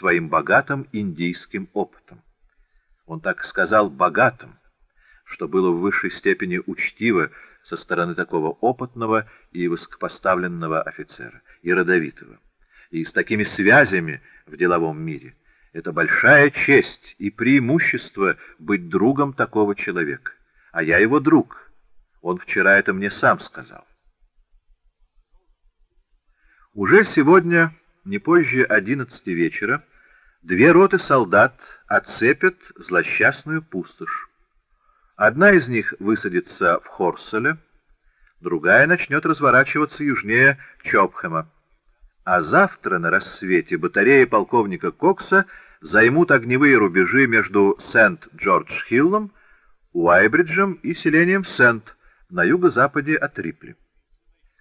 своим богатым индийским опытом. Он так сказал «богатым», что было в высшей степени учтиво со стороны такого опытного и высокопоставленного офицера, и родовитого, и с такими связями в деловом мире. Это большая честь и преимущество быть другом такого человека. А я его друг. Он вчера это мне сам сказал. Уже сегодня, не позже одиннадцати вечера, две роты солдат отцепят злосчастную пустошь. Одна из них высадится в Хорселе, другая начнет разворачиваться южнее Чопхэма. А завтра на рассвете батареи полковника Кокса займут огневые рубежи между Сент-Джордж-Хиллом, Уайбриджем и селением Сент на юго-западе от Рипли.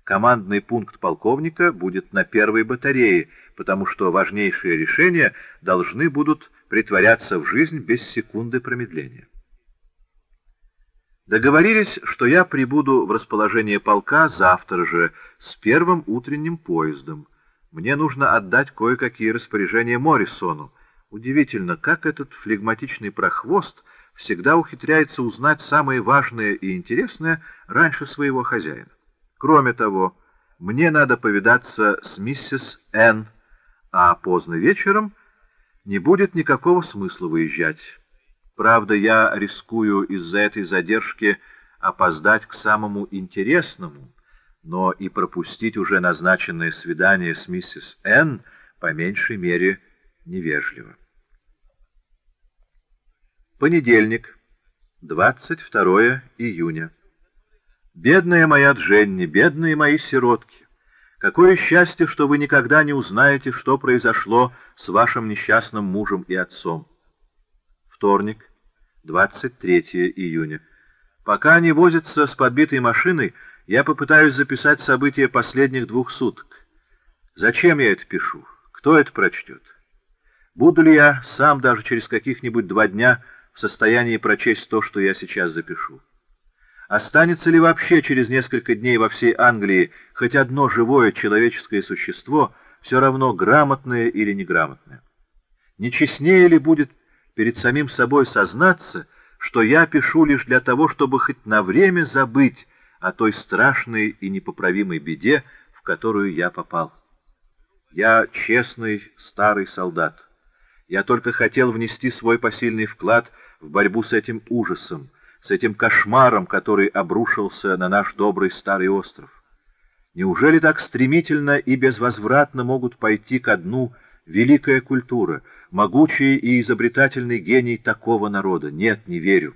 Командный пункт полковника будет на первой батарее, потому что важнейшие решения должны будут притворяться в жизнь без секунды промедления. Договорились, что я прибуду в расположение полка завтра же с первым утренним поездом. Мне нужно отдать кое-какие распоряжения Моррисону. Удивительно, как этот флегматичный прохвост всегда ухитряется узнать самое важное и интересное раньше своего хозяина. Кроме того, мне надо повидаться с миссис Н, а поздно вечером не будет никакого смысла выезжать. Правда, я рискую из-за этой задержки опоздать к самому интересному, но и пропустить уже назначенное свидание с миссис Н по меньшей мере невежливо. Понедельник, 22 июня. Бедная моя Дженни, бедные мои сиротки! Какое счастье, что вы никогда не узнаете, что произошло с вашим несчастным мужем и отцом. Вторник, 23 июня. Пока они возятся с подбитой машиной, я попытаюсь записать события последних двух суток. Зачем я это пишу? Кто это прочтет? Буду ли я сам даже через каких-нибудь два дня в состоянии прочесть то, что я сейчас запишу? Останется ли вообще через несколько дней во всей Англии хоть одно живое человеческое существо, все равно грамотное или неграмотное? Не честнее ли будет перед самим собой сознаться, что я пишу лишь для того, чтобы хоть на время забыть о той страшной и непоправимой беде, в которую я попал. Я честный старый солдат. Я только хотел внести свой посильный вклад в борьбу с этим ужасом, с этим кошмаром, который обрушился на наш добрый старый остров. Неужели так стремительно и безвозвратно могут пойти ко дну великая культура, могучий и изобретательный гений такого народа. Нет, не верю.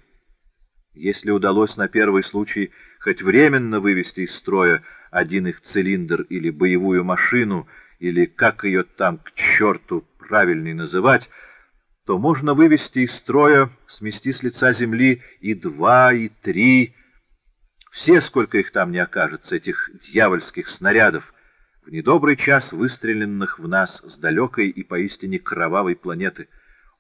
Если удалось на первый случай хоть временно вывести из строя один их цилиндр или боевую машину, или как ее там к черту правильней называть, то можно вывести из строя, смести с лица земли и два, и три, все, сколько их там не окажется, этих дьявольских снарядов, в недобрый час выстреленных в нас с далекой и поистине кровавой планеты.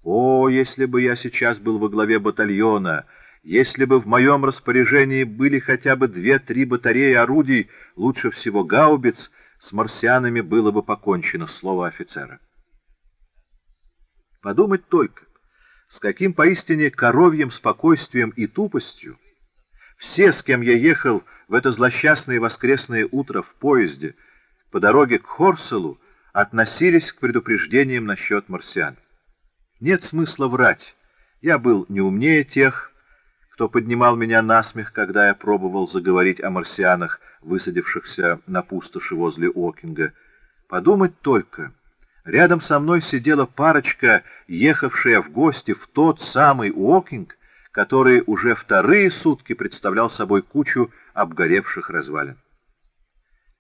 О, если бы я сейчас был во главе батальона, если бы в моем распоряжении были хотя бы две-три батареи орудий, лучше всего гаубиц, с марсианами было бы покончено, слово офицера. Подумать только, с каким поистине коровьим спокойствием и тупостью все, с кем я ехал в это злосчастное воскресное утро в поезде, по дороге к Хорселу относились к предупреждениям насчет марсиан. Нет смысла врать. Я был не умнее тех, кто поднимал меня на смех, когда я пробовал заговорить о марсианах, высадившихся на пустоши возле Окинга. Подумать только, рядом со мной сидела парочка, ехавшая в гости в тот самый Окинг, который уже вторые сутки представлял собой кучу обгоревших развалин.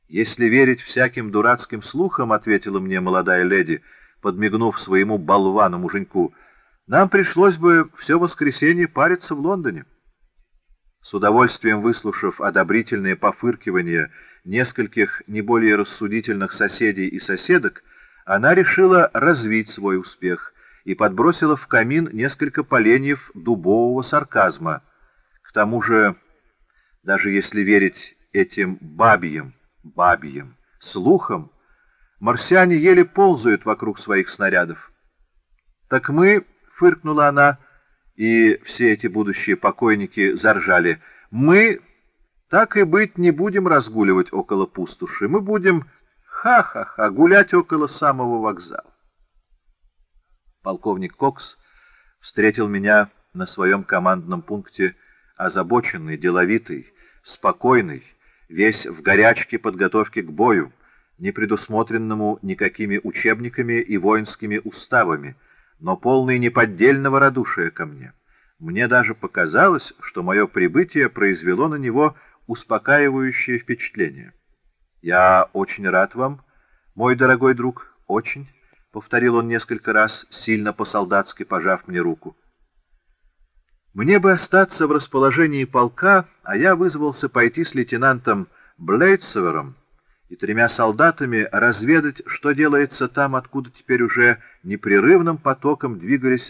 «Если верить всяким дурацким слухам, — ответила мне молодая леди, подмигнув своему болвану-муженьку, — нам пришлось бы все воскресенье париться в Лондоне». С удовольствием выслушав одобрительные пофыркивания нескольких не более рассудительных соседей и соседок, она решила развить свой успех и подбросила в камин несколько поленьев дубового сарказма. К тому же, даже если верить этим бабьям, бабьим слухам, марсиане еле ползают вокруг своих снарядов. «Так мы», — фыркнула она, и все эти будущие покойники заржали, — «мы, так и быть, не будем разгуливать около пустоши, мы будем, ха-ха-ха, гулять около самого вокзала». Полковник Кокс встретил меня на своем командном пункте озабоченный, деловитый, спокойный, весь в горячке подготовки к бою, не предусмотренному никакими учебниками и воинскими уставами, но полный неподдельного радушия ко мне. Мне даже показалось, что мое прибытие произвело на него успокаивающее впечатление. «Я очень рад вам, мой дорогой друг, очень», — повторил он несколько раз, сильно по-солдатски пожав мне руку. Мне бы остаться в расположении полка, а я вызвался пойти с лейтенантом Блейдсевером и тремя солдатами разведать, что делается там, откуда теперь уже непрерывным потоком двигались